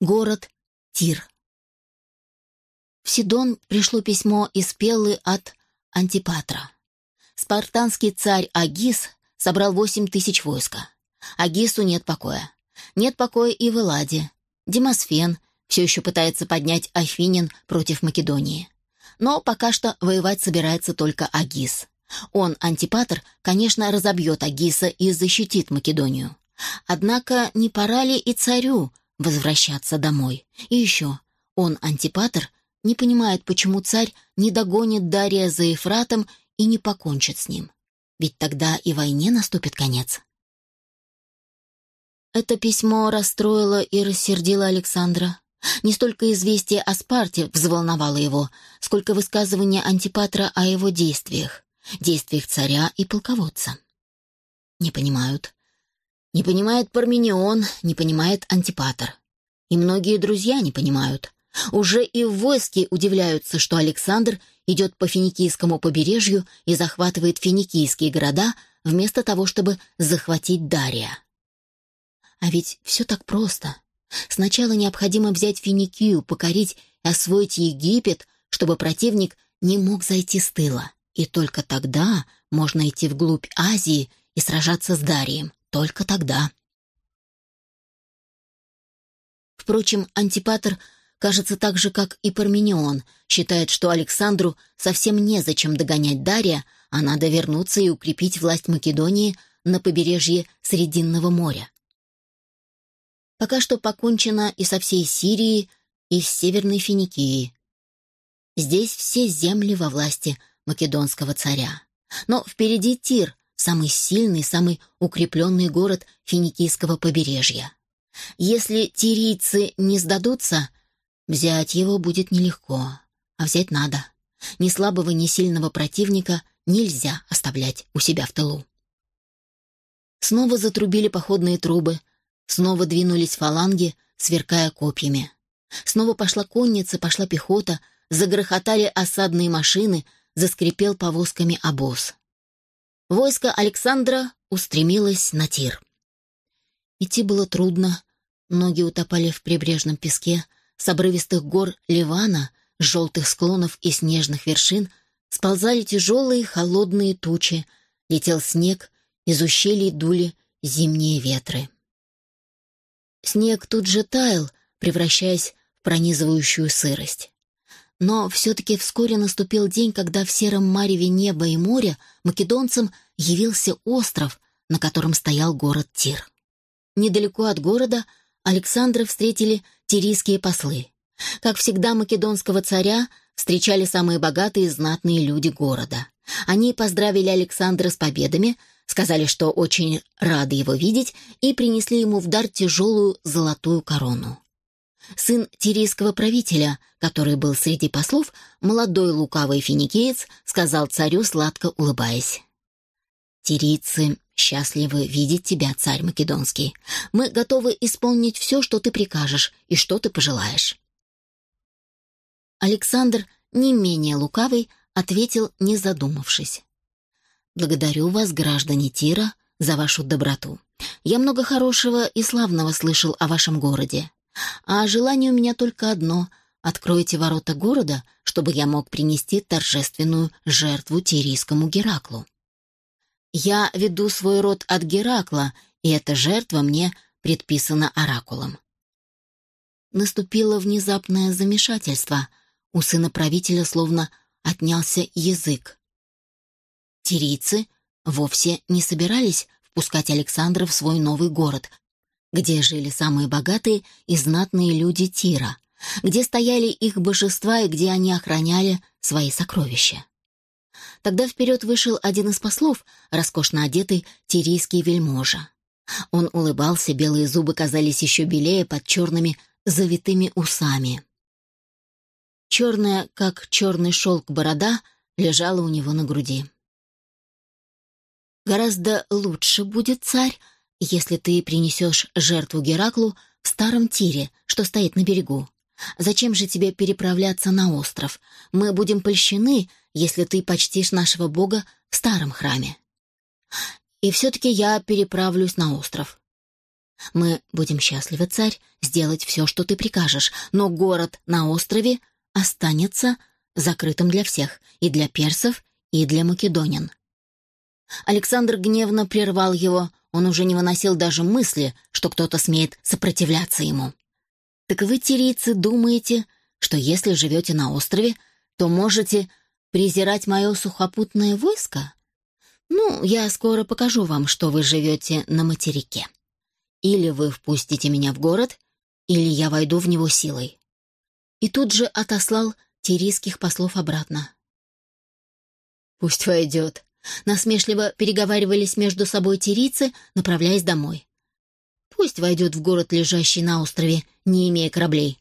Город Тир. В Сидон пришло письмо из Пеллы от Антипатра. Спартанский царь Агис собрал восемь тысяч войска. Агису нет покоя. Нет покоя и в Эладе. Демосфен все еще пытается поднять Афинин против Македонии. Но пока что воевать собирается только Агис. Он, Антипатр, конечно, разобьет Агиса и защитит Македонию. Однако не пора ли и царю возвращаться домой. И еще, он, антипатр, не понимает, почему царь не догонит Дария за Ефратом и не покончит с ним. Ведь тогда и войне наступит конец. Это письмо расстроило и рассердило Александра. Не столько известие о Спарте взволновало его, сколько высказывание Антипатра о его действиях, действиях царя и полководца. Не понимают, не понимает Парменион, не понимает Антипатр. И многие друзья не понимают. Уже и в войске удивляются, что Александр идет по финикийскому побережью и захватывает финикийские города, вместо того, чтобы захватить Дария. А ведь все так просто. Сначала необходимо взять Финикию, покорить и освоить Египет, чтобы противник не мог зайти с тыла. И только тогда можно идти вглубь Азии и сражаться с Дарием. Только тогда. Впрочем, Антипатр, кажется, так же, как и Парменион, считает, что Александру совсем незачем догонять Дария, а надо вернуться и укрепить власть Македонии на побережье Срединного моря. Пока что покончено и со всей Сирией, и с Северной Финикией. Здесь все земли во власти македонского царя. Но впереди Тир, самый сильный, самый укрепленный город финикийского побережья. Если тирийцы не сдадутся, взять его будет нелегко, а взять надо. Ни слабого, ни сильного противника нельзя оставлять у себя в тылу. Снова затрубили походные трубы, снова двинулись фаланги, сверкая копьями. Снова пошла конница, пошла пехота, загрохотали осадные машины, заскрипел повозками обоз войско Александра устремилось на тир. Идти было трудно, ноги утопали в прибрежном песке, с обрывистых гор Ливана, с желтых склонов и снежных вершин сползали тяжелые холодные тучи, летел снег, из ущелий дули зимние ветры. Снег тут же таял, превращаясь в пронизывающую сырость. Но все-таки вскоре наступил день, когда в сером мареве неба и моря македонцам явился остров, на котором стоял город Тир. Недалеко от города Александра встретили тирийские послы. Как всегда македонского царя встречали самые богатые и знатные люди города. Они поздравили Александра с победами, сказали, что очень рады его видеть, и принесли ему в дар тяжелую золотую корону. Сын тирийского правителя, который был среди послов, молодой лукавый финикеец, сказал царю, сладко улыбаясь. «Тирийцы счастливы видеть тебя, царь Македонский. Мы готовы исполнить все, что ты прикажешь и что ты пожелаешь». Александр, не менее лукавый, ответил, не задумавшись. «Благодарю вас, граждане Тира, за вашу доброту. Я много хорошего и славного слышал о вашем городе. А желание у меня только одно — откройте ворота города, чтобы я мог принести торжественную жертву тирийскому Гераклу. Я веду свой род от Геракла, и эта жертва мне предписана оракулом. Наступило внезапное замешательство. У сына правителя словно отнялся язык. Тирийцы вовсе не собирались впускать Александра в свой новый город, где жили самые богатые и знатные люди Тира, где стояли их божества и где они охраняли свои сокровища. Тогда вперед вышел один из послов, роскошно одетый тирийский вельможа. Он улыбался, белые зубы казались еще белее под черными завитыми усами. Черная, как черный шелк борода, лежала у него на груди. «Гораздо лучше будет, царь, если ты принесешь жертву Гераклу в старом тире, что стоит на берегу. Зачем же тебе переправляться на остров? Мы будем польщены, если ты почтишь нашего бога в старом храме. И все-таки я переправлюсь на остров. Мы будем счастливы, царь, сделать все, что ты прикажешь, но город на острове останется закрытым для всех, и для персов, и для македонян. Александр гневно прервал его, он уже не выносил даже мысли, что кто-то смеет сопротивляться ему. «Так вы, тирийцы, думаете, что если живете на острове, то можете презирать мое сухопутное войско? Ну, я скоро покажу вам, что вы живете на материке. Или вы впустите меня в город, или я войду в него силой». И тут же отослал тирийских послов обратно. «Пусть войдет», Насмешливо переговаривались между собой тирийцы, направляясь домой. Пусть войдет в город, лежащий на острове, не имея кораблей.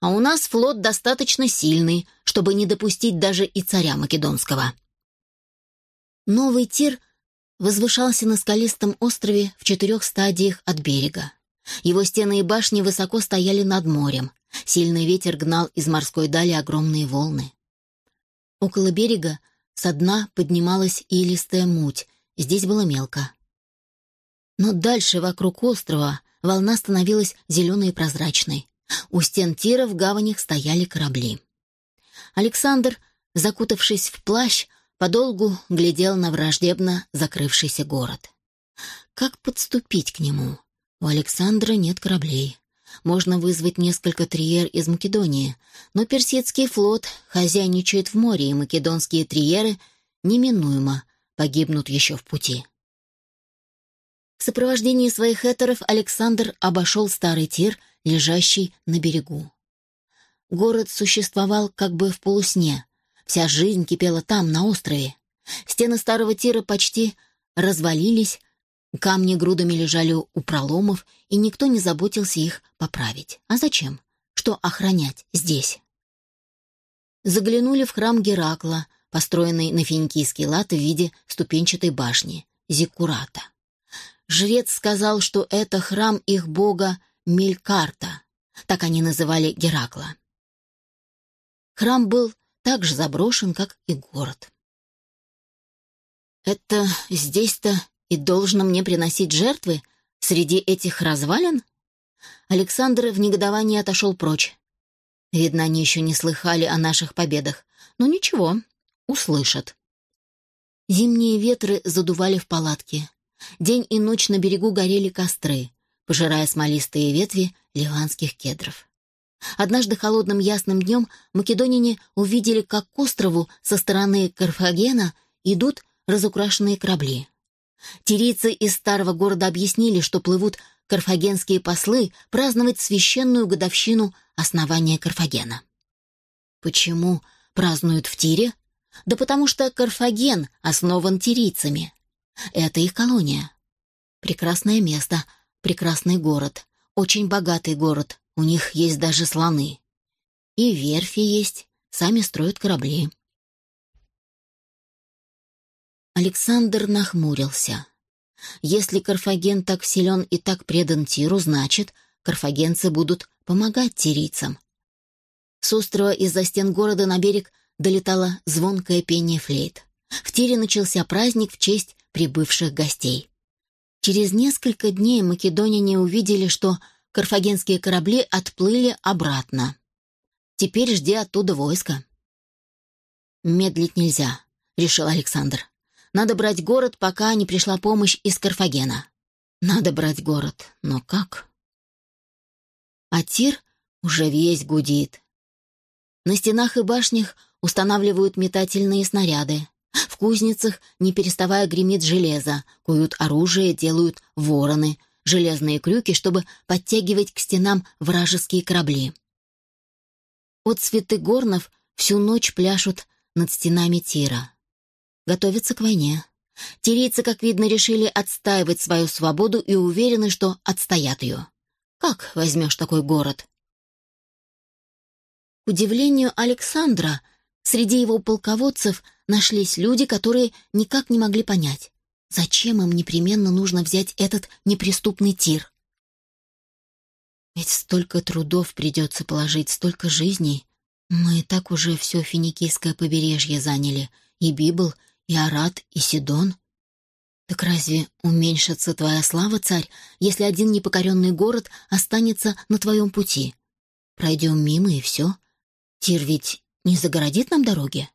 А у нас флот достаточно сильный, чтобы не допустить даже и царя Македонского. Новый тир возвышался на скалистом острове в четырех стадиях от берега. Его стены и башни высоко стояли над морем. Сильный ветер гнал из морской дали огромные волны. Около берега со дна поднималась илистая муть, здесь было мелко. Но дальше, вокруг острова, волна становилась зеленой и прозрачной. У стен тира в гаванях стояли корабли. Александр, закутавшись в плащ, подолгу глядел на враждебно закрывшийся город. Как подступить к нему? У Александра нет кораблей. Можно вызвать несколько триер из Македонии, но персидский флот хозяйничает в море, и македонские триеры неминуемо погибнут еще в пути. В сопровождении своих этеров Александр обошел старый тир, лежащий на берегу. Город существовал как бы в полусне. Вся жизнь кипела там, на острове. Стены старого тира почти развалились, Камни грудами лежали у проломов, и никто не заботился их поправить. А зачем? Что охранять здесь? Заглянули в храм Геракла, построенный на финикийский лад в виде ступенчатой башни, Зиккурата. Жрец сказал, что это храм их бога Мелькарта, так они называли Геракла. Храм был так же заброшен, как и город. «Это здесь-то и должно мне приносить жертвы среди этих развалин? Александр в негодовании отошел прочь. Видно, они еще не слыхали о наших победах. Но ничего, услышат. Зимние ветры задували в палатке. День и ночь на берегу горели костры, пожирая смолистые ветви ливанских кедров. Однажды холодным ясным днем македонине увидели, как к острову со стороны Карфагена идут разукрашенные корабли. Тирийцы из старого города объяснили, что плывут карфагенские послы праздновать священную годовщину основания Карфагена. Почему празднуют в Тире? Да потому что Карфаген основан тирийцами. Это их колония. Прекрасное место, прекрасный город, очень богатый город, у них есть даже слоны. И верфи есть, сами строят корабли. Александр нахмурился. Если Карфаген так силен и так предан Тиру, значит, карфагенцы будут помогать тирийцам. С острова из-за стен города на берег долетало звонкое пение флейт. В Тире начался праздник в честь прибывших гостей. Через несколько дней македоняне увидели, что карфагенские корабли отплыли обратно. Теперь жди оттуда войска. «Медлить нельзя», — решил Александр. Надо брать город, пока не пришла помощь из Карфагена. Надо брать город, но как? А тир уже весь гудит. На стенах и башнях устанавливают метательные снаряды. В кузницах, не переставая, гремит железо, куют оружие, делают вороны, железные крюки, чтобы подтягивать к стенам вражеские корабли. От цветы горнов всю ночь пляшут над стенами тира готовятся к войне. Тирийцы, как видно, решили отстаивать свою свободу и уверены, что отстоят ее. Как возьмешь такой город? К удивлению Александра, среди его полководцев нашлись люди, которые никак не могли понять, зачем им непременно нужно взять этот неприступный тир. Ведь столько трудов придется положить, столько жизней. Мы и так уже все финикийское побережье заняли, и Библ, и Арат, и Сидон. Так разве уменьшится твоя слава, царь, если один непокоренный город останется на твоем пути? Пройдем мимо и все. Тир ведь не загородит нам дороги?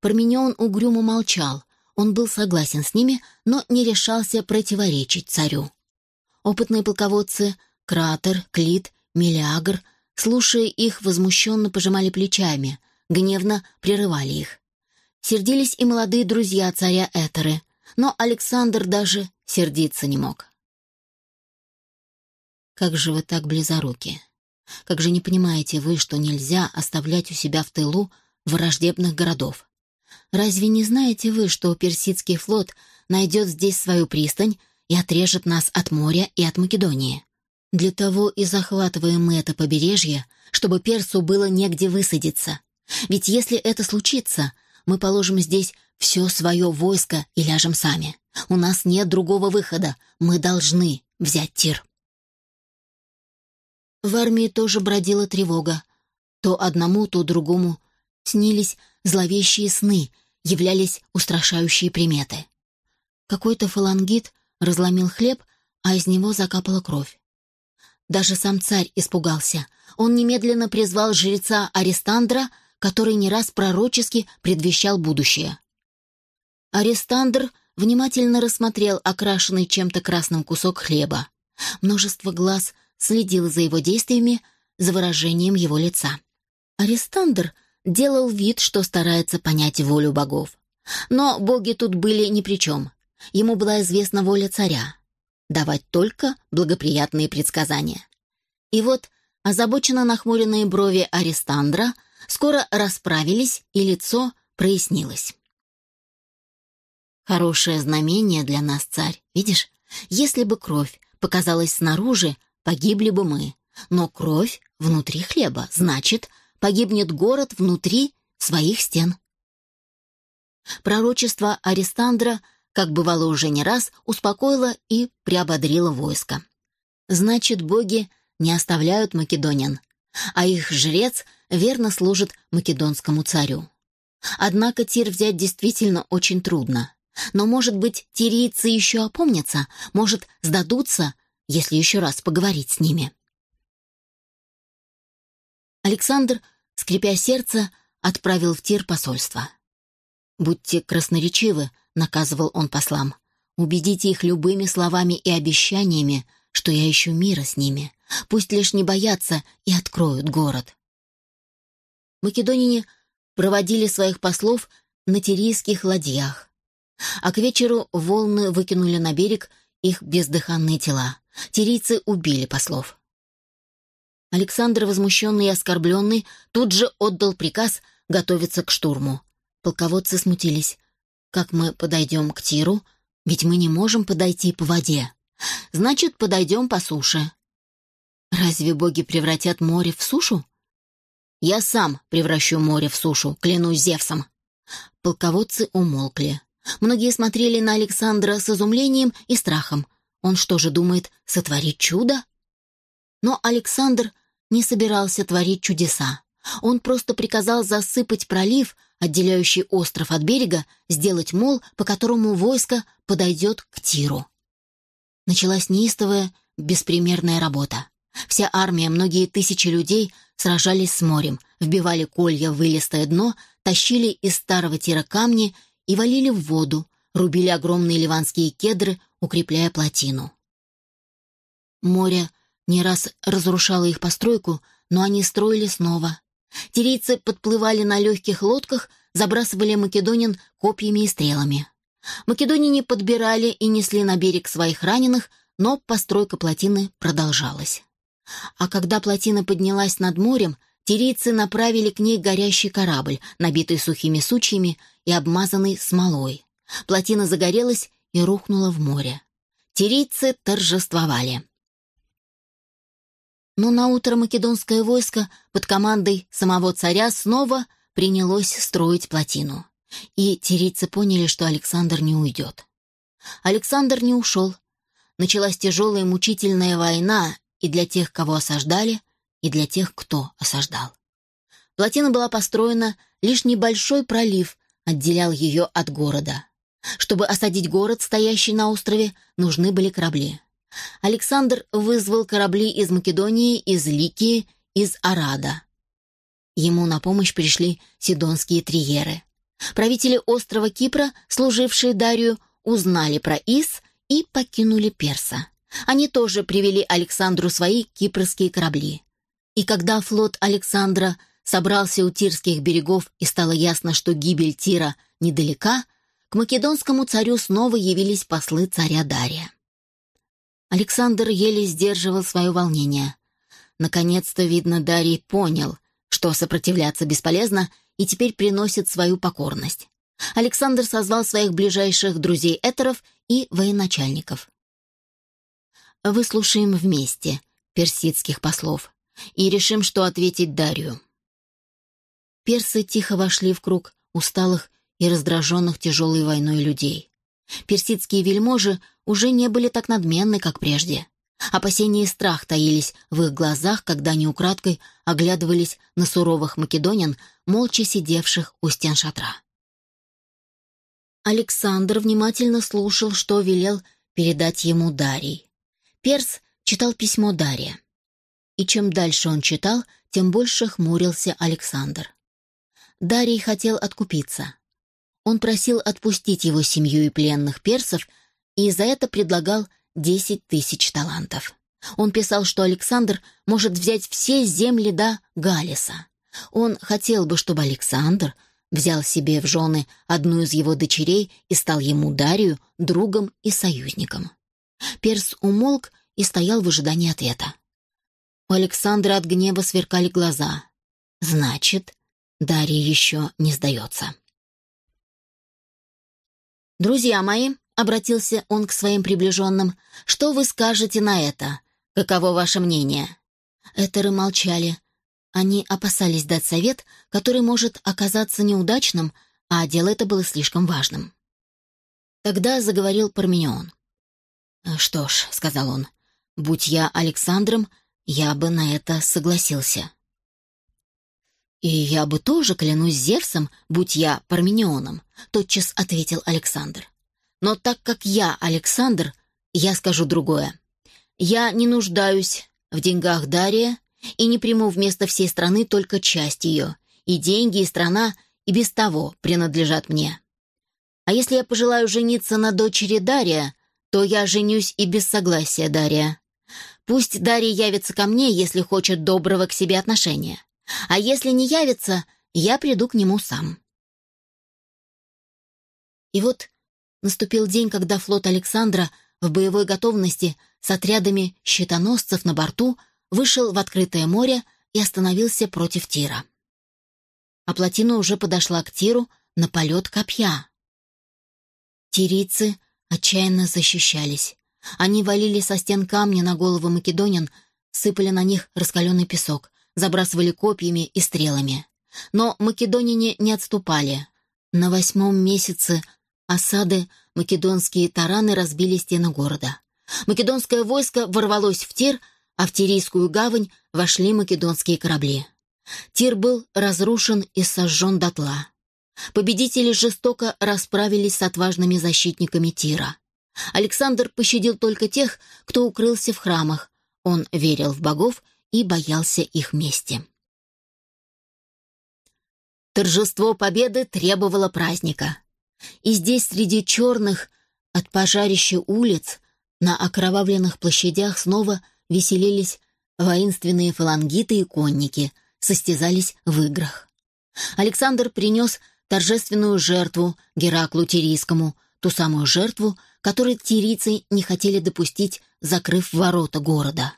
Парменион угрюмо молчал. Он был согласен с ними, но не решался противоречить царю. Опытные полководцы Кратер, Клит, Мелиагр, слушая их, возмущенно пожимали плечами, гневно прерывали их. Сердились и молодые друзья царя Этеры, но Александр даже сердиться не мог. «Как же вы так близоруки? Как же не понимаете вы, что нельзя оставлять у себя в тылу враждебных городов? Разве не знаете вы, что персидский флот найдет здесь свою пристань и отрежет нас от моря и от Македонии? Для того и захватываем мы это побережье, чтобы персу было негде высадиться. Ведь если это случится, мы положим здесь все свое войско и ляжем сами. У нас нет другого выхода. Мы должны взять Тир. В армии тоже бродила тревога. То одному, то другому снились зловещие сны, являлись устрашающие приметы. Какой-то фалангит разломил хлеб, а из него закапала кровь. Даже сам царь испугался. Он немедленно призвал жреца Арестандра, который не раз пророчески предвещал будущее. Арестандр внимательно рассмотрел окрашенный чем-то красным кусок хлеба. Множество глаз следило за его действиями, за выражением его лица. Арестандр делал вид, что старается понять волю богов. Но боги тут были ни при чем. Ему была известна воля царя давать только благоприятные предсказания. И вот озабоченно нахмуренные брови Арестандра скоро расправились, и лицо прояснилось. «Хорошее знамение для нас, царь. Видишь, если бы кровь показалась снаружи, погибли бы мы. Но кровь внутри хлеба, значит, погибнет город внутри своих стен». Пророчество Арестандра как бывало уже не раз, успокоила и приободрила войско. Значит, боги не оставляют македонян, а их жрец верно служит македонскому царю. Однако Тир взять действительно очень трудно. Но, может быть, тирийцы еще опомнятся, может, сдадутся, если еще раз поговорить с ними. Александр, скрипя сердце, отправил в Тир посольство. «Будьте красноречивы», — наказывал он послам. «Убедите их любыми словами и обещаниями, что я ищу мира с ними. Пусть лишь не боятся и откроют город». Македонине проводили своих послов на тирийских ладьях. А к вечеру волны выкинули на берег их бездыханные тела. Тирийцы убили послов. Александр, возмущенный и оскорбленный, тут же отдал приказ готовиться к штурму. Полководцы смутились. Как мы подойдем к Тиру? Ведь мы не можем подойти по воде. Значит, подойдем по суше. Разве боги превратят море в сушу? Я сам превращу море в сушу, клянусь Зевсом. Полководцы умолкли. Многие смотрели на Александра с изумлением и страхом. Он что же думает, сотворить чудо? Но Александр не собирался творить чудеса. Он просто приказал засыпать пролив, отделяющий остров от берега, сделать мол, по которому войско подойдет к Тиру. Началась неистовая, беспримерная работа. Вся армия, многие тысячи людей сражались с морем, вбивали колья в вылистое дно, тащили из старого тира камни и валили в воду, рубили огромные ливанские кедры, укрепляя плотину. Море не раз разрушало их постройку, но они строили снова, Тирийцы подплывали на легких лодках, забрасывали македонин копьями и стрелами. Македонине подбирали и несли на берег своих раненых, но постройка плотины продолжалась. А когда плотина поднялась над морем, тирийцы направили к ней горящий корабль, набитый сухими сучьями и обмазанный смолой. Плотина загорелась и рухнула в море. Тирийцы торжествовали. Но наутро македонское войско под командой самого царя снова принялось строить плотину. И тирийцы поняли, что Александр не уйдет. Александр не ушел. Началась тяжелая мучительная война и для тех, кого осаждали, и для тех, кто осаждал. Плотина была построена, лишь небольшой пролив отделял ее от города. Чтобы осадить город, стоящий на острове, нужны были корабли. Александр вызвал корабли из Македонии, из Ликии, из Арада. Ему на помощь пришли сидонские триеры. Правители острова Кипра, служившие Дарию, узнали про Ис и покинули Перса. Они тоже привели Александру свои кипрские корабли. И когда флот Александра собрался у Тирских берегов и стало ясно, что гибель Тира недалека, к македонскому царю снова явились послы царя Дария. Александр еле сдерживал свое волнение. Наконец-то, видно, Дарий понял, что сопротивляться бесполезно, и теперь приносит свою покорность. Александр созвал своих ближайших друзей этеров и военачальников. Выслушаем вместе персидских послов и решим, что ответить Дарию. Персы тихо вошли в круг усталых и раздраженных тяжелой войной людей. Персидские вельможи уже не были так надменны, как прежде. Опасения и страх таились в их глазах, когда они украдкой оглядывались на суровых македонян, молча сидевших у стен шатра. Александр внимательно слушал, что велел передать ему Дарий. Перс читал письмо Дария. И чем дальше он читал, тем больше хмурился Александр. Дарий хотел откупиться. Он просил отпустить его семью и пленных персов, и за это предлагал 10 тысяч талантов. Он писал, что Александр может взять все земли до Галиса. Он хотел бы, чтобы Александр взял себе в жены одну из его дочерей и стал ему Дарию другом и союзником. Перс умолк и стоял в ожидании ответа. У Александра от гнева сверкали глаза. Значит, Дарья еще не сдается. «Друзья мои», — обратился он к своим приближенным, — «что вы скажете на это? Каково ваше мнение?» Этеры молчали. Они опасались дать совет, который может оказаться неудачным, а дело это было слишком важным. Тогда заговорил Парменион. «Что ж», — сказал он, — «будь я Александром, я бы на это согласился». «И я бы тоже, клянусь Зевсом, будь я Парменионом», — тотчас ответил Александр. «Но так как я Александр, я скажу другое. Я не нуждаюсь в деньгах Дария и не приму вместо всей страны только часть ее, и деньги, и страна и без того принадлежат мне. А если я пожелаю жениться на дочери Дария, то я женюсь и без согласия Дария. Пусть Дарий явится ко мне, если хочет доброго к себе отношения. А если не явится, я приду к нему сам. И вот наступил день, когда флот Александра в боевой готовности с отрядами щитоносцев на борту вышел в открытое море и остановился против Тира. А плотина уже подошла к Тиру на полет копья. Тирийцы отчаянно защищались. Они валили со стен камни на головы македонян, сыпали на них раскаленный песок забрасывали копьями и стрелами. Но македоняне не отступали. На восьмом месяце осады македонские тараны разбили стены города. Македонское войско ворвалось в Тир, а в Тирийскую гавань вошли македонские корабли. Тир был разрушен и сожжен дотла. Победители жестоко расправились с отважными защитниками Тира. Александр пощадил только тех, кто укрылся в храмах. Он верил в богов и боялся их мести. Торжество победы требовало праздника. И здесь, среди черных от пожарища улиц, на окровавленных площадях снова веселились воинственные фалангиты и конники, состязались в играх. Александр принес торжественную жертву Гераклу Тирийскому, ту самую жертву, которую тирийцы не хотели допустить, закрыв ворота города.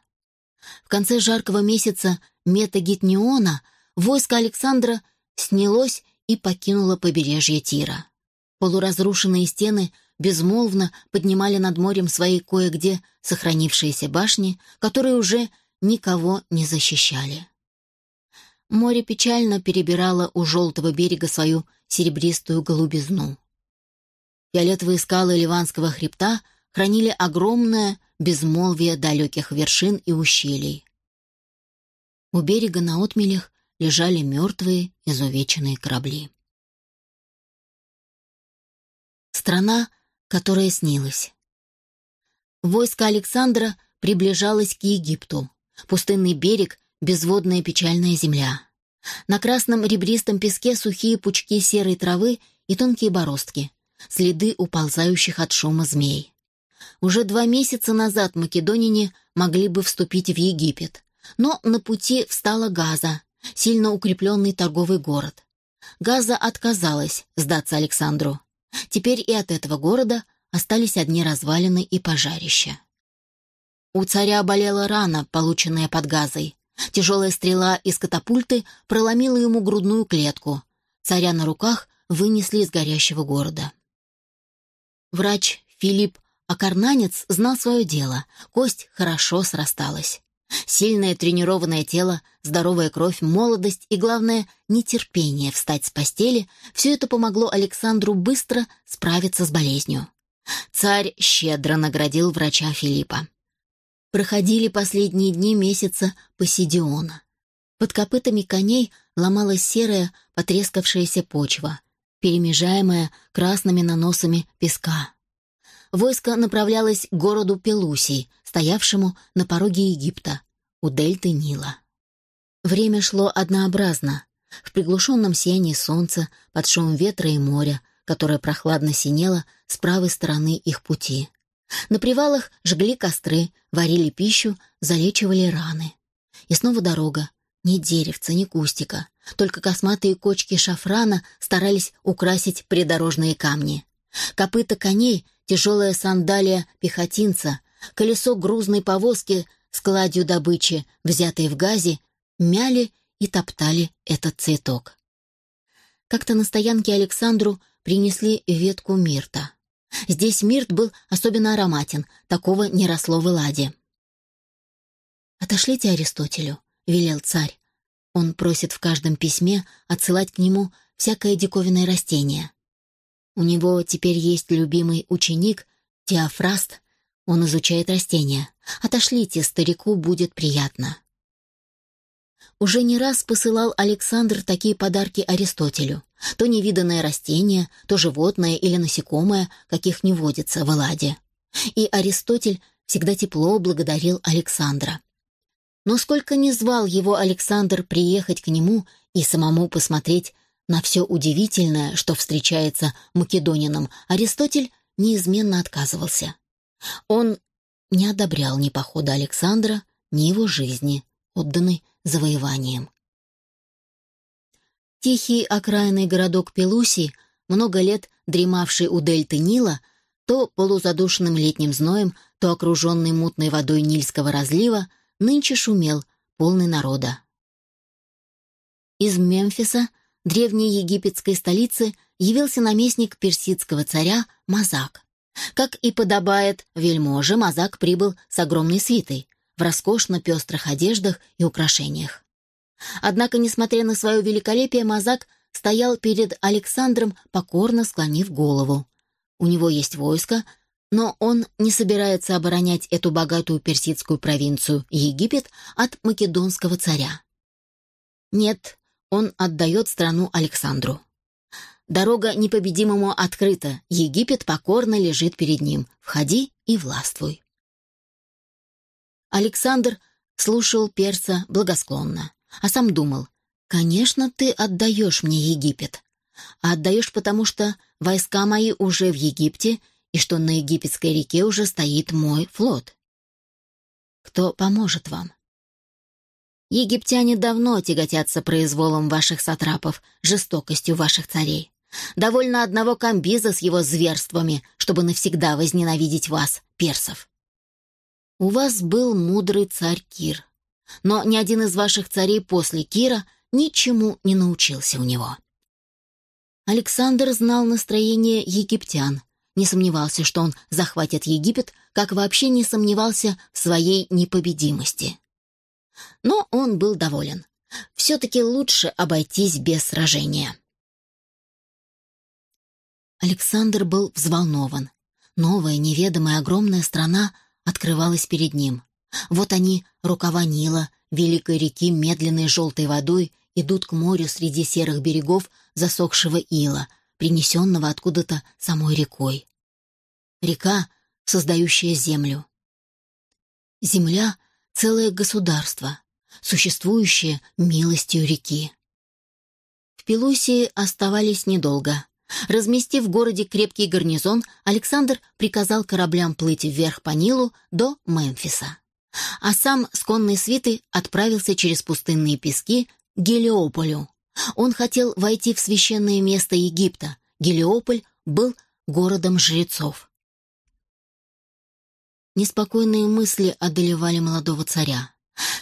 В конце жаркого месяца Метагитниона войско Александра снялось и покинуло побережье Тира. Полуразрушенные стены безмолвно поднимали над морем свои кое-где сохранившиеся башни, которые уже никого не защищали. Море печально перебирало у желтого берега свою серебристую голубизну. Фиолетовые скалы Ливанского хребта хранили огромное безмолвие далеких вершин и ущелий. У берега на отмелях лежали мертвые изувеченные корабли. Страна, которая снилась. Войско Александра приближалось к Египту. Пустынный берег, безводная печальная земля. На красном ребристом песке сухие пучки серой травы и тонкие бороздки, следы уползающих от шума змей. Уже два месяца назад македонине могли бы вступить в Египет, но на пути встала Газа, сильно укрепленный торговый город. Газа отказалась сдаться Александру. Теперь и от этого города остались одни развалины и пожарища. У царя болела рана, полученная под Газой. Тяжелая стрела из катапульты проломила ему грудную клетку. Царя на руках вынесли из горящего города. Врач Филипп Акарнанец знал свое дело, кость хорошо срасталась. Сильное тренированное тело, здоровая кровь, молодость и, главное, нетерпение встать с постели — все это помогло Александру быстро справиться с болезнью. Царь щедро наградил врача Филиппа. Проходили последние дни месяца Посидиона. Под копытами коней ломалась серая, потрескавшаяся почва, перемежаемая красными наносами песка. Войско направлялось к городу Пелусий, стоявшему на пороге Египта, у дельты Нила. Время шло однообразно, в приглушенном сиянии солнца, под шумом ветра и моря, которое прохладно синело с правой стороны их пути. На привалах жгли костры, варили пищу, залечивали раны. И снова дорога. Ни деревца, ни кустика. Только косматые кочки шафрана старались украсить придорожные камни. Копыта коней, тяжелая сандалия пехотинца, колесо грузной повозки с кладью добычи, взятой в газе, мяли и топтали этот цветок. Как-то на стоянке Александру принесли ветку мирта. Здесь мирт был особенно ароматен, такого не росло в Эладе. «Отошлите Аристотелю», — велел царь. Он просит в каждом письме отсылать к нему всякое диковинное растение. У него теперь есть любимый ученик, Теофраст. Он изучает растения. Отошлите, старику будет приятно. Уже не раз посылал Александр такие подарки Аристотелю. То невиданное растение, то животное или насекомое, каких не водится в Эладе. И Аристотель всегда тепло благодарил Александра. Но сколько ни звал его Александр приехать к нему и самому посмотреть на все удивительное, что встречается македонинам, Аристотель неизменно отказывался. Он не одобрял ни похода Александра, ни его жизни, отданной завоеванием. Тихий окраинный городок Пелуси, много лет дремавший у дельты Нила, то полузадушенным летним зноем, то окруженный мутной водой Нильского разлива, нынче шумел, полный народа. Из Мемфиса – древней египетской столицы явился наместник персидского царя Мазак. Как и подобает вельможе, Мазак прибыл с огромной свитой, в роскошно пестрых одеждах и украшениях. Однако, несмотря на свое великолепие, Мазак стоял перед Александром, покорно склонив голову. У него есть войско, но он не собирается оборонять эту богатую персидскую провинцию Египет от македонского царя. Нет, он отдает страну Александру. Дорога непобедимому открыта, Египет покорно лежит перед ним. Входи и властвуй. Александр слушал перца благосклонно, а сам думал, «Конечно, ты отдаешь мне Египет. А отдаешь потому, что войска мои уже в Египте и что на египетской реке уже стоит мой флот. Кто поможет вам? Египтяне давно тяготятся произволом ваших сатрапов, жестокостью ваших царей. Довольно одного комбиза с его зверствами, чтобы навсегда возненавидеть вас, персов. У вас был мудрый царь Кир, но ни один из ваших царей после Кира ничему не научился у него. Александр знал настроение египтян, не сомневался, что он захватит Египет, как вообще не сомневался в своей непобедимости. Но он был доволен. Все-таки лучше обойтись без сражения. Александр был взволнован. Новая, неведомая, огромная страна открывалась перед ним. Вот они, рукава Нила, великой реки медленной желтой водой, идут к морю среди серых берегов засохшего ила, принесенного откуда-то самой рекой. Река, создающая землю. Земля — целое государство, существующее милостью реки. В Пелусии оставались недолго. Разместив в городе крепкий гарнизон, Александр приказал кораблям плыть вверх по Нилу до Мемфиса. А сам с конной свитой отправился через пустынные пески к Гелиополю. Он хотел войти в священное место Египта. Гелиополь был городом жрецов. Неспокойные мысли одолевали молодого царя.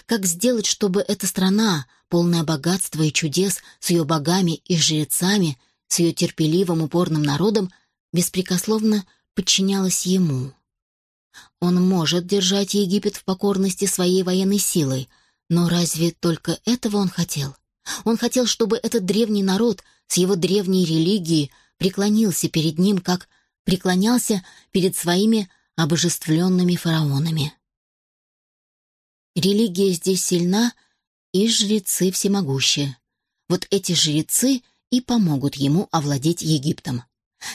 Как сделать, чтобы эта страна, полная богатства и чудес, с ее богами и жрецами, с ее терпеливым упорным народом, беспрекословно подчинялась ему? Он может держать Египет в покорности своей военной силой, но разве только этого он хотел? Он хотел, чтобы этот древний народ с его древней религией преклонился перед ним, как преклонялся перед своими обожествленными фараонами. Религия здесь сильна, и жрецы всемогущие. Вот эти жрецы и помогут ему овладеть Египтом.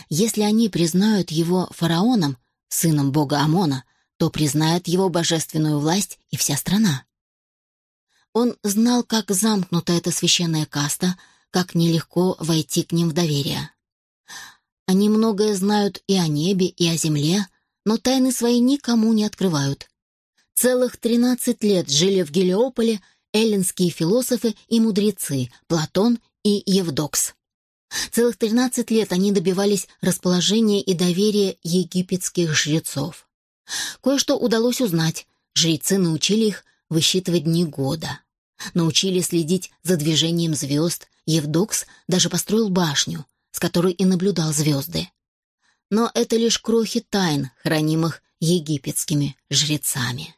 Если они признают его фараоном, сыном бога Амона, то признает его божественную власть и вся страна. Он знал, как замкнута эта священная каста, как нелегко войти к ним в доверие. Они многое знают и о небе, и о земле, но тайны свои никому не открывают. Целых тринадцать лет жили в Гелиополе эллинские философы и мудрецы Платон и Евдокс. Целых тринадцать лет они добивались расположения и доверия египетских жрецов. Кое-что удалось узнать. Жрецы научили их высчитывать дни года. Научили следить за движением звезд. Евдокс даже построил башню, с которой и наблюдал звезды. Но это лишь крохи тайн, хранимых египетскими жрецами.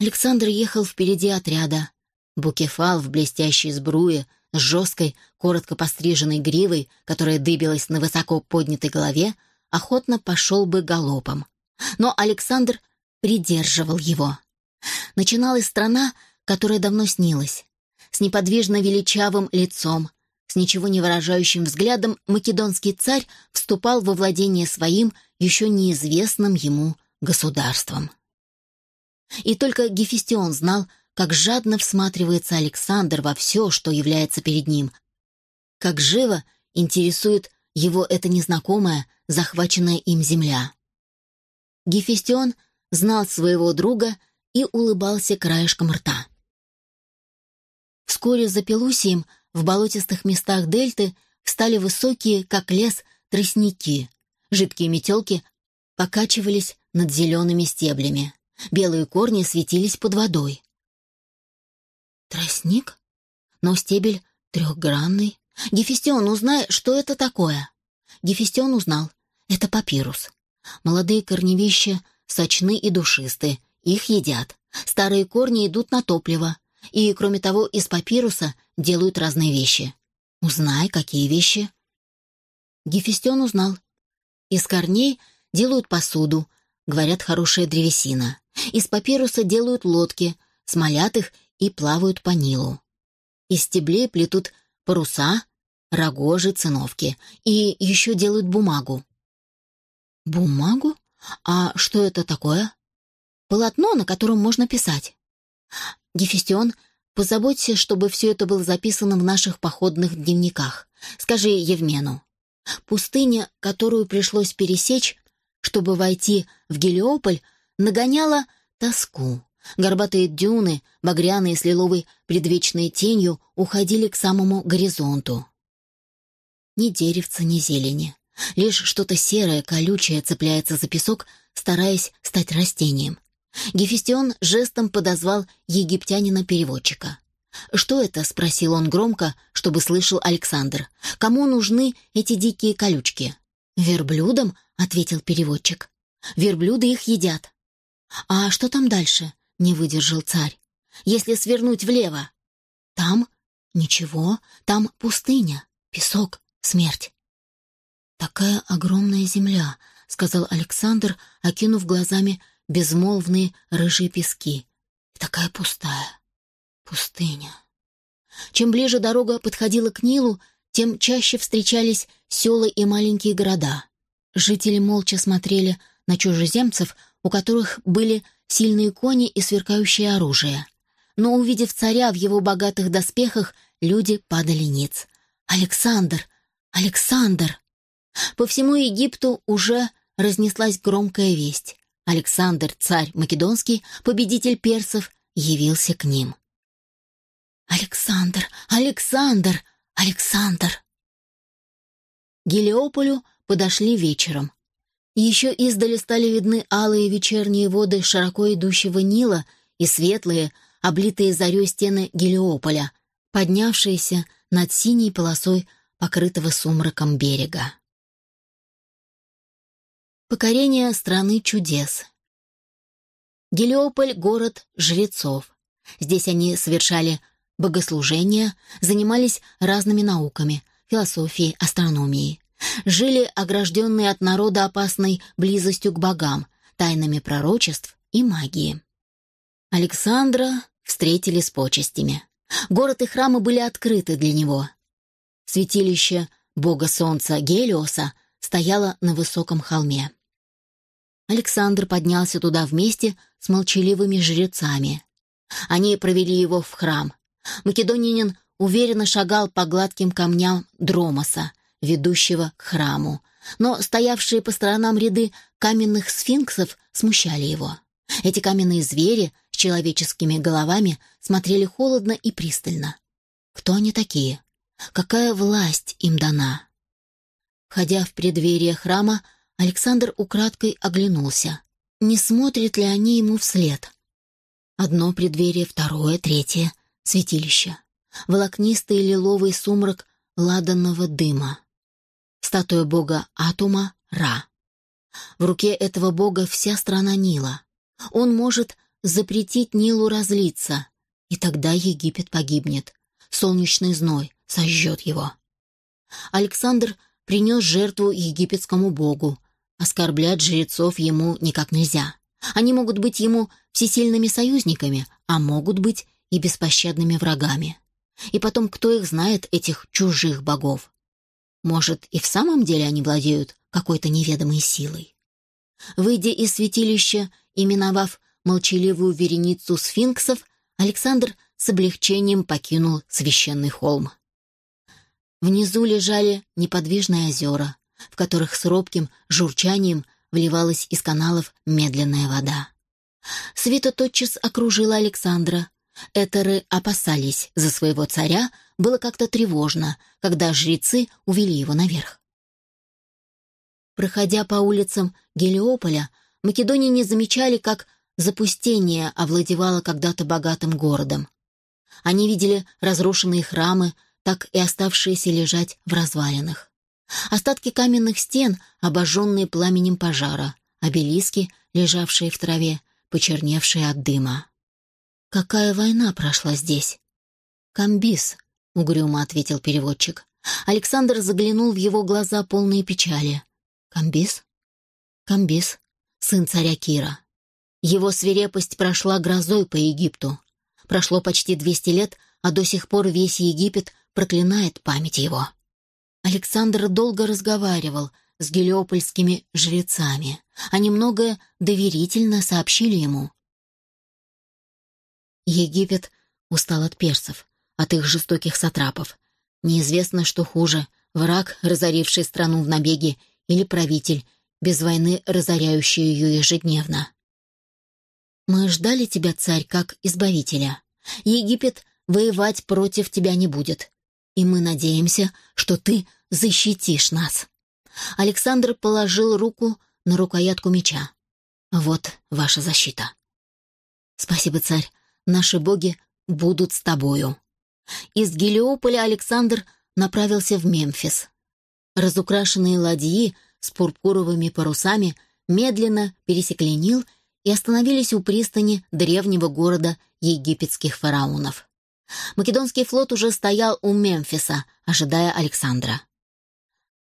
Александр ехал впереди отряда. Букефал в блестящей сбруе, с жесткой, коротко постриженной гривой, которая дыбилась на высоко поднятой голове, охотно пошел бы галопом. Но Александр придерживал его. Начиналась страна, которая давно снилась. С неподвижно величавым лицом, с ничего не выражающим взглядом македонский царь вступал во владение своим, еще неизвестным ему государством. И только Гефестион знал, как жадно всматривается Александр во все, что является перед ним, как живо интересует его эта незнакомая, захваченная им земля. Гефестион знал своего друга и улыбался краешком рта. Вскоре за Пелусием в болотистых местах дельты встали высокие, как лес, тростники. Жидкие метелки покачивались над зелеными стеблями. Белые корни светились под водой. Тростник? Но стебель трехгранный. Гефестион, узнай, что это такое. Гефестион узнал. Это папирус. Молодые корневища сочны и душисты. Их едят. Старые корни идут на топливо. И, кроме того, из папируса делают разные вещи. Узнай, какие вещи. Гефестион узнал. Из корней делают посуду, говорят, хорошая древесина. Из папируса делают лодки, смолят их и плавают по Нилу. Из стеблей плетут паруса, рогожи, циновки. И еще делают бумагу. Бумагу? А что это такое? Полотно, на котором можно писать. Гефестион, позаботься, чтобы все это было записано в наших походных дневниках. Скажи Евмену. Пустыня, которую пришлось пересечь, чтобы войти в Гелиополь, нагоняла тоску. Горбатые дюны, багряные с лиловой предвечной тенью, уходили к самому горизонту. Ни деревца, ни зелени. Лишь что-то серое, колючее цепляется за песок, стараясь стать растением. Гефестион жестом подозвал египтянина-переводчика. «Что это?» — спросил он громко, чтобы слышал Александр. «Кому нужны эти дикие колючки?» «Верблюдам?» — ответил переводчик. «Верблюды их едят». «А что там дальше?» — не выдержал царь. «Если свернуть влево?» «Там? Ничего. Там пустыня, песок, смерть». «Такая огромная земля», — сказал Александр, окинув глазами безмолвные рыжие пески. И такая пустая. Пустыня. Чем ближе дорога подходила к Нилу, тем чаще встречались села и маленькие города. Жители молча смотрели на чужеземцев, у которых были сильные кони и сверкающее оружие. Но, увидев царя в его богатых доспехах, люди падали ниц. «Александр! Александр!» По всему Египту уже разнеслась громкая весть. Александр, царь Македонский, победитель персов, явился к ним. «Александр! Александр! Александр!» Гелиополю подошли вечером. Еще издали стали видны алые вечерние воды широко идущего Нила и светлые, облитые зарей стены Гелиополя, поднявшиеся над синей полосой покрытого сумраком берега. Покорение страны чудес. Гелиополь — город жрецов. Здесь они совершали богослужения, занимались разными науками — философией, астрономией. Жили огражденные от народа опасной близостью к богам, тайнами пророчеств и магии. Александра встретили с почестями. Город и храмы были открыты для него. Святилище бога солнца Гелиоса стояло на высоком холме. Александр поднялся туда вместе с молчаливыми жрецами. Они провели его в храм. Македонянин уверенно шагал по гладким камням Дромоса, ведущего к храму, но стоявшие по сторонам ряды каменных сфинксов смущали его. Эти каменные звери с человеческими головами смотрели холодно и пристально. Кто они такие? Какая власть им дана? Входя в преддверие храма, Александр украдкой оглянулся. Не смотрят ли они ему вслед? Одно преддверие, второе, третье — святилище. Волокнистый лиловый сумрак ладанного дыма. Статуя бога Атума — Ра. В руке этого бога вся страна Нила. Он может запретить Нилу разлиться, и тогда Египет погибнет. Солнечный зной сожжет его. Александр принес жертву египетскому богу, Оскорблять жрецов ему никак нельзя. Они могут быть ему всесильными союзниками, а могут быть и беспощадными врагами. И потом, кто их знает, этих чужих богов? Может, и в самом деле они владеют какой-то неведомой силой? Выйдя из святилища и миновав молчаливую вереницу сфинксов, Александр с облегчением покинул священный холм. Внизу лежали неподвижные озера, в которых с робким журчанием вливалась из каналов медленная вода. Света тотчас окружила Александра. Этеры опасались за своего царя, было как-то тревожно, когда жрецы увели его наверх. Проходя по улицам Гелиополя, Македонии не замечали, как запустение овладевало когда-то богатым городом. Они видели разрушенные храмы, так и оставшиеся лежать в развалинах. Остатки каменных стен, обожженные пламенем пожара, обелиски, лежавшие в траве, почерневшие от дыма. «Какая война прошла здесь?» «Камбис», — угрюмо ответил переводчик. Александр заглянул в его глаза, полные печали. «Камбис?» «Камбис, сын царя Кира. Его свирепость прошла грозой по Египту. Прошло почти двести лет, а до сих пор весь Египет проклинает память его». Александр долго разговаривал с гелиопольскими жрецами. Они многое доверительно сообщили ему. Египет устал от персов, от их жестоких сатрапов. Неизвестно, что хуже — враг, разоривший страну в набеге, или правитель, без войны разоряющий ее ежедневно. «Мы ждали тебя, царь, как избавителя. Египет воевать против тебя не будет и мы надеемся, что ты защитишь нас». Александр положил руку на рукоятку меча. «Вот ваша защита». «Спасибо, царь. Наши боги будут с тобою». Из Гелиополя Александр направился в Мемфис. Разукрашенные ладьи с пурпуровыми парусами медленно пересекли Нил и остановились у пристани древнего города египетских фараонов. Македонский флот уже стоял у Мемфиса, ожидая Александра.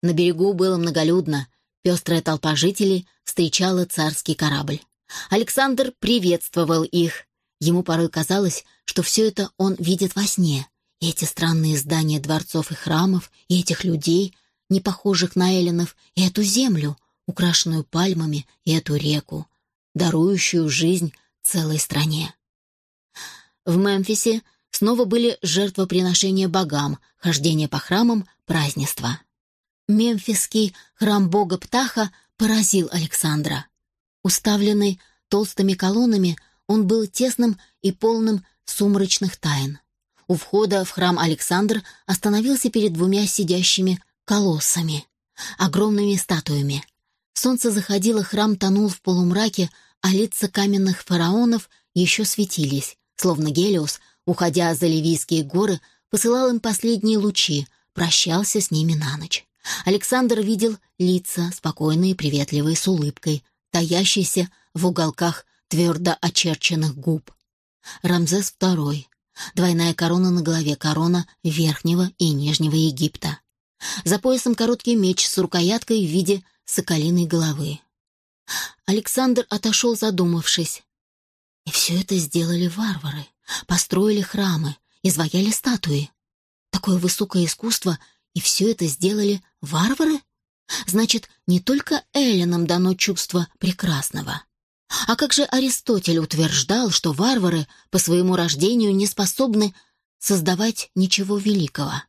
На берегу было многолюдно, пестрая толпа жителей встречала царский корабль. Александр приветствовал их. Ему порой казалось, что все это он видит во сне, Эти странные здания дворцов и храмов, и этих людей, не похожих на эллинов, и эту землю, украшенную пальмами, и эту реку, дарующую жизнь целой стране. В Мемфисе снова были жертвоприношения богам, хождение по храмам, празднества. Мемфисский храм бога Птаха поразил Александра. Уставленный толстыми колоннами, он был тесным и полным сумрачных тайн. У входа в храм Александр остановился перед двумя сидящими колоссами, огромными статуями. Солнце заходило, храм тонул в полумраке, а лица каменных фараонов еще светились, словно Гелиос, уходя за Ливийские горы, посылал им последние лучи, прощался с ними на ночь. Александр видел лица, спокойные, приветливые, с улыбкой, таящиеся в уголках твердо очерченных губ. Рамзес II. Двойная корона на голове, корона Верхнего и Нижнего Египта. За поясом короткий меч с рукояткой в виде соколиной головы. Александр отошел, задумавшись. И все это сделали варвары. Построили храмы, изваяли статуи. Такое высокое искусство, и все это сделали варвары? Значит, не только Эллинам дано чувство прекрасного. А как же Аристотель утверждал, что варвары по своему рождению не способны создавать ничего великого?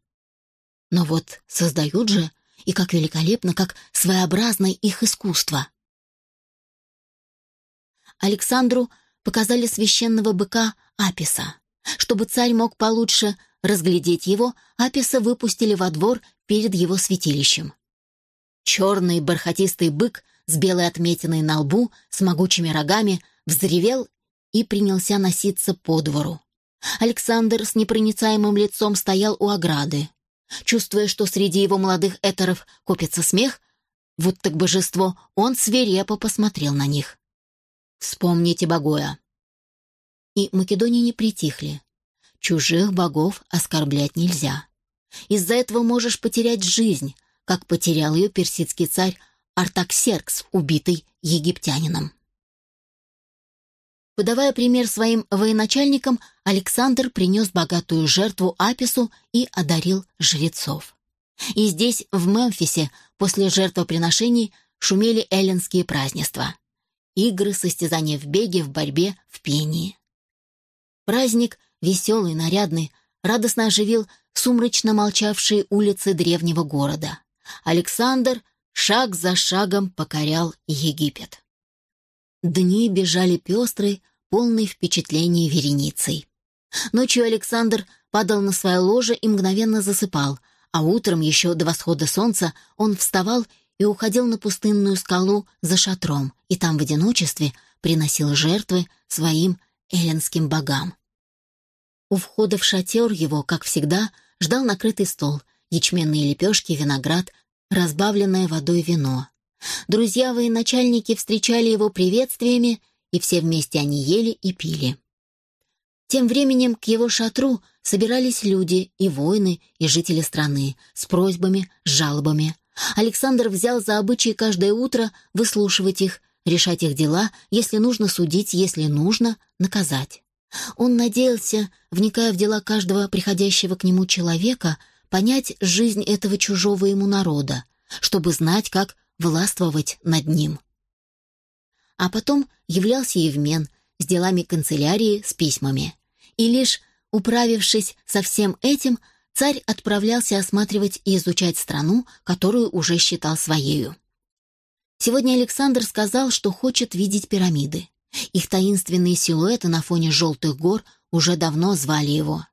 Но вот создают же, и как великолепно, как своеобразное их искусство. Александру показали священного быка Аписа. Чтобы царь мог получше разглядеть его, Аписа выпустили во двор перед его святилищем. Черный бархатистый бык с белой отметиной на лбу, с могучими рогами, взревел и принялся носиться по двору. Александр с непроницаемым лицом стоял у ограды. Чувствуя, что среди его молодых этеров копится смех, вот так божество, он свирепо посмотрел на них. «Вспомните Богоя». И Македонии не притихли. Чужих богов оскорблять нельзя. Из-за этого можешь потерять жизнь, как потерял ее персидский царь Артаксеркс, убитый египтянином. Подавая пример своим военачальникам, Александр принес богатую жертву Апису и одарил жрецов. И здесь, в Мемфисе, после жертвоприношений шумели эллинские празднества. Игры, состязания в беге, в борьбе, в пении. Праздник, веселый, нарядный, радостно оживил сумрачно молчавшие улицы древнего города. Александр шаг за шагом покорял Египет. Дни бежали пестрой, полной впечатлений вереницей. Ночью Александр падал на свое ложе и мгновенно засыпал, а утром, еще до восхода солнца, он вставал и уходил на пустынную скалу за шатром, и там в одиночестве приносил жертвы своим эллинским богам. У входа в шатер его, как всегда, ждал накрытый стол, ячменные лепешки, виноград, разбавленное водой вино. Друзья военачальники встречали его приветствиями, и все вместе они ели и пили. Тем временем к его шатру собирались люди, и воины, и жители страны, с просьбами, с жалобами. Александр взял за обычай каждое утро выслушивать их, решать их дела, если нужно судить, если нужно наказать. Он надеялся, вникая в дела каждого приходящего к нему человека, понять жизнь этого чужого ему народа, чтобы знать, как властвовать над ним. А потом являлся Евмен с делами канцелярии, с письмами. И лишь управившись со всем этим, царь отправлялся осматривать и изучать страну, которую уже считал своею. Сегодня Александр сказал, что хочет видеть пирамиды. Их таинственные силуэты на фоне желтых гор уже давно звали его.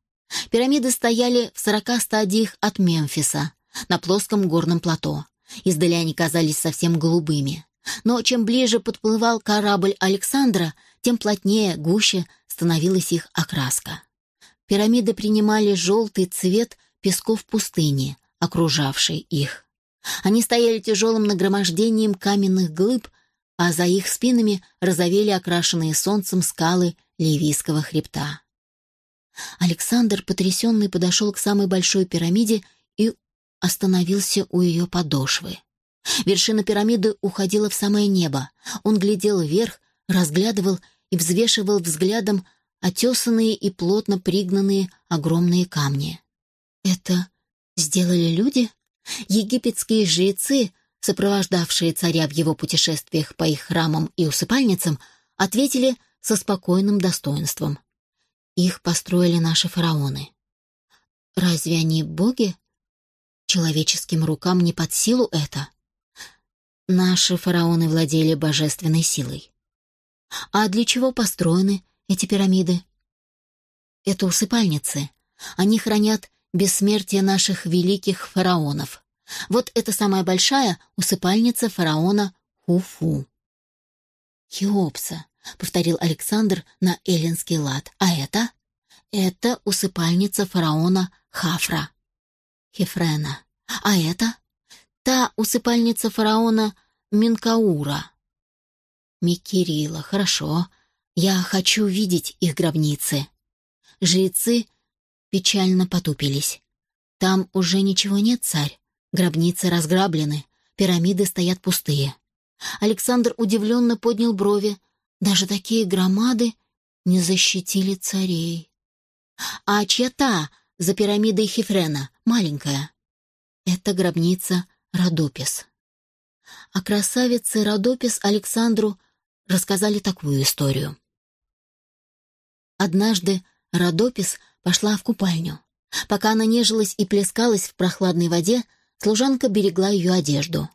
Пирамиды стояли в сорока стадиях от Мемфиса, на плоском горном плато. Издали они казались совсем голубыми. Но чем ближе подплывал корабль Александра, тем плотнее, гуще становилась их окраска. Пирамиды принимали желтый цвет песков пустыни, окружавшей их. Они стояли тяжелым нагромождением каменных глыб, а за их спинами розовели окрашенные солнцем скалы Ливийского хребта. Александр, потрясенный, подошел к самой большой пирамиде и остановился у ее подошвы. Вершина пирамиды уходила в самое небо. Он глядел вверх, разглядывал и взвешивал взглядом отесанные и плотно пригнанные огромные камни. Это сделали люди? Египетские жрецы, сопровождавшие царя в его путешествиях по их храмам и усыпальницам, ответили со спокойным достоинством. Их построили наши фараоны. Разве они боги? Человеческим рукам не под силу это. Наши фараоны владели божественной силой. А для чего построены эти пирамиды? Это усыпальницы. Они хранят бессмертие наших великих фараонов. Вот это самая большая усыпальница фараона Хуфу. «Хеопса», — повторил Александр на эллинский лад. «А это?» «Это усыпальница фараона Хафра». «Хефрена». «А это?» «Та усыпальница фараона Минкаура». «Микирила, хорошо. Я хочу видеть их гробницы». Жрецы печально потупились. «Там уже ничего нет, царь. Гробницы разграблены, пирамиды стоят пустые». Александр удивленно поднял брови. Даже такие громады не защитили царей. «А чья та за пирамидой Хефрена, маленькая?» «Это гробница Родопис». О красавице Родопис Александру рассказали такую историю. Однажды Родопис пошла в купальню. Пока она нежилась и плескалась в прохладной воде, служанка берегла ее одежду.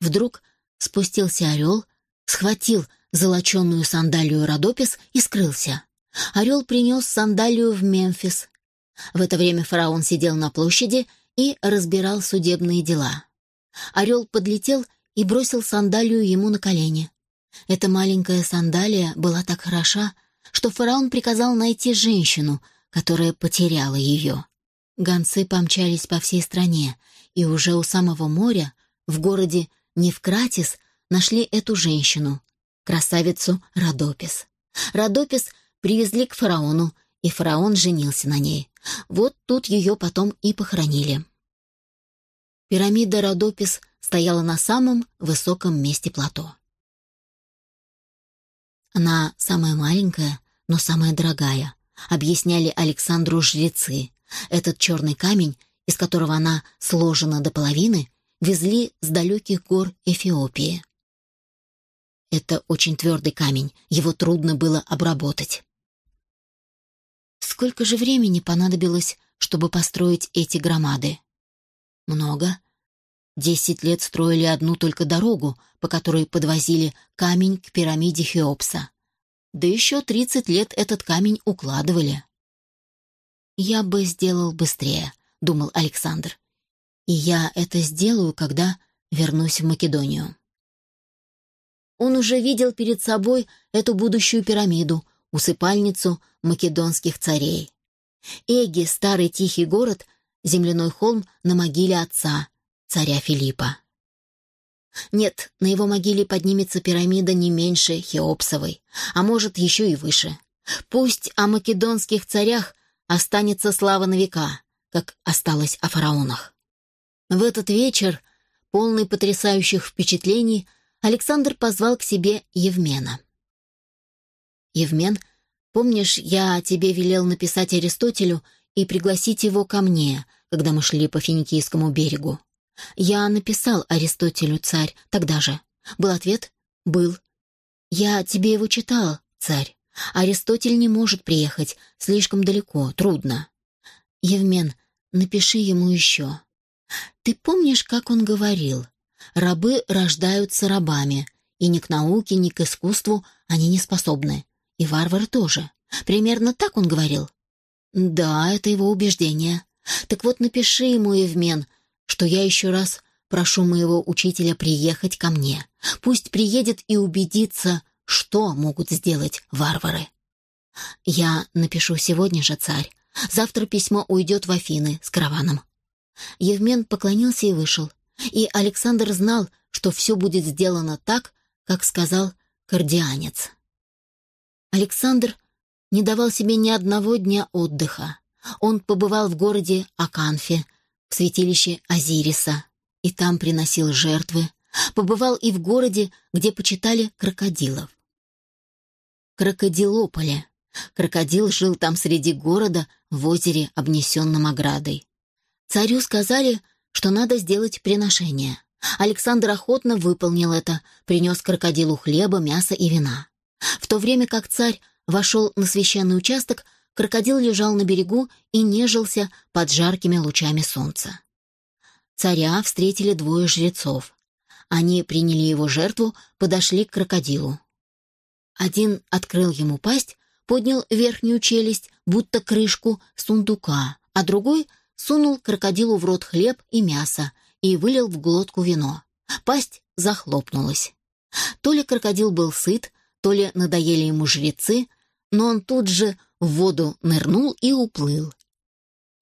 Вдруг спустился орел, схватил золоченную сандалию Родопис и скрылся. Орел принес сандалию в Мемфис. В это время фараон сидел на площади и разбирал судебные дела. Орел подлетел и бросил сандалию ему на колени. Эта маленькая сандалия была так хороша, что фараон приказал найти женщину, которая потеряла ее. Гонцы помчались по всей стране, и уже у самого моря, в городе Невкратис, нашли эту женщину, красавицу Родопис. Родопис привезли к фараону, и фараон женился на ней. Вот тут ее потом и похоронили. Пирамида Родопис стояла на самом высоком месте плато. Она самая маленькая, но самая дорогая, объясняли Александру жрецы. Этот черный камень, из которого она сложена до половины, везли с далеких гор Эфиопии. Это очень твердый камень, его трудно было обработать. Сколько же времени понадобилось, чтобы построить эти громады? Много. Десять лет строили одну только дорогу, по которой подвозили камень к пирамиде Хеопса. Да еще тридцать лет этот камень укладывали. «Я бы сделал быстрее», — думал Александр. «И я это сделаю, когда вернусь в Македонию». Он уже видел перед собой эту будущую пирамиду, усыпальницу македонских царей. Эги, старый тихий город, земляной холм на могиле отца, царя Филиппа. Нет, на его могиле поднимется пирамида не меньше Хеопсовой, а может, еще и выше. Пусть о македонских царях останется слава на века, как осталось о фараонах. В этот вечер, полный потрясающих впечатлений, Александр позвал к себе Евмена. «Евмен, помнишь, я тебе велел написать Аристотелю и пригласить его ко мне, когда мы шли по Финикийскому берегу?» Я написал Аристотелю, царь, тогда же. Был ответ? Был. Я тебе его читал, царь. Аристотель не может приехать, слишком далеко, трудно. Евмен, напиши ему еще. Ты помнишь, как он говорил? Рабы рождаются рабами, и ни к науке, ни к искусству они не способны. И варвары тоже. Примерно так он говорил. Да, это его убеждение. Так вот, напиши ему, Евмен, что я еще раз прошу моего учителя приехать ко мне. Пусть приедет и убедится, что могут сделать варвары. Я напишу сегодня же, царь. Завтра письмо уйдет в Афины с караваном. Евмен поклонился и вышел. И Александр знал, что все будет сделано так, как сказал кардианец. Александр не давал себе ни одного дня отдыха. Он побывал в городе Аканфе, в святилище Азириса, и там приносил жертвы, побывал и в городе, где почитали крокодилов. Крокодилополе. Крокодил жил там среди города в озере, обнесенном оградой. Царю сказали, что надо сделать приношение. Александр охотно выполнил это, принес крокодилу хлеба, мяса и вина. В то время как царь вошел на священный участок, крокодил лежал на берегу и нежился под жаркими лучами солнца. Царя встретили двое жрецов. Они приняли его жертву, подошли к крокодилу. Один открыл ему пасть, поднял верхнюю челюсть, будто крышку сундука, а другой сунул крокодилу в рот хлеб и мясо и вылил в глотку вино. Пасть захлопнулась. То ли крокодил был сыт, то ли надоели ему жрецы, но он тут же в воду нырнул и уплыл.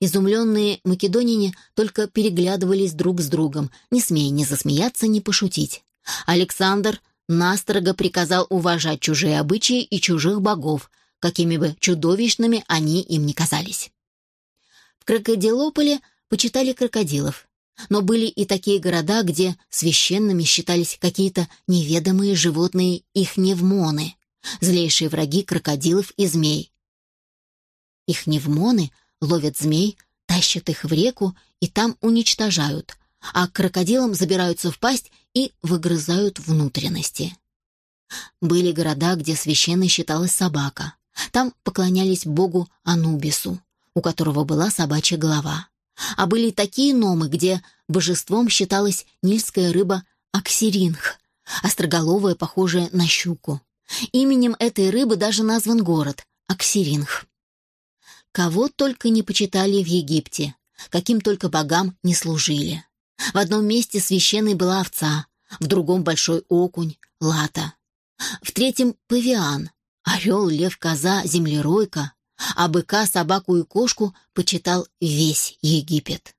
Изумленные македонине только переглядывались друг с другом, не смея ни засмеяться, ни пошутить. Александр настрого приказал уважать чужие обычаи и чужих богов, какими бы чудовищными они им ни казались. В Крокодилополе почитали крокодилов, но были и такие города, где священными считались какие-то неведомые животные их невмоны, злейшие враги крокодилов и змей. Их невмоны ловят змей, тащат их в реку и там уничтожают, а крокодилам забираются в пасть и выгрызают внутренности. Были города, где священной считалась собака. Там поклонялись богу Анубису, у которого была собачья голова. А были такие номы, где божеством считалась нильская рыба аксиринх, остроголовая, похожая на щуку. Именем этой рыбы даже назван город – Аксиринх. Кого только не почитали в Египте, каким только богам не служили. В одном месте священной была овца, в другом – большой окунь, лата. В третьем – павиан, орел, лев, коза, землеройка, а быка, собаку и кошку почитал весь Египет.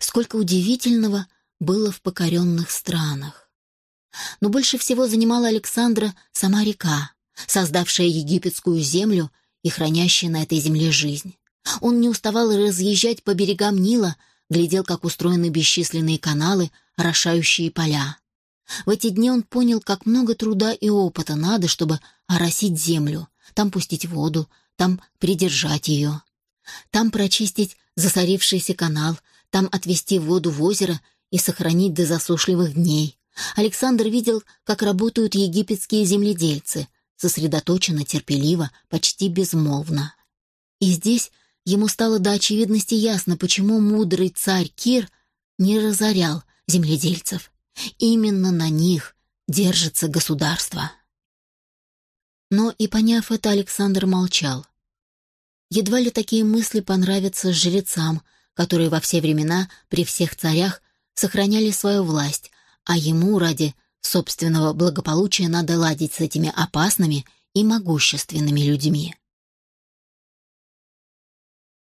Сколько удивительного было в покоренных странах. Но больше всего занимала Александра сама река, создавшая египетскую землю и хранящая на этой земле жизнь. Он не уставал разъезжать по берегам Нила, глядел, как устроены бесчисленные каналы, орошающие поля. В эти дни он понял, как много труда и опыта надо, чтобы оросить землю, там пустить воду, там придержать ее, там прочистить засорившийся канал, там отвести воду в озеро и сохранить до засушливых дней. Александр видел, как работают египетские земледельцы, сосредоточенно, терпеливо, почти безмолвно. И здесь ему стало до очевидности ясно, почему мудрый царь Кир не разорял земледельцев. Именно на них держится государство. Но и поняв это, Александр молчал. Едва ли такие мысли понравятся жрецам, которые во все времена при всех царях сохраняли свою власть, а ему ради собственного благополучия надо ладить с этими опасными и могущественными людьми.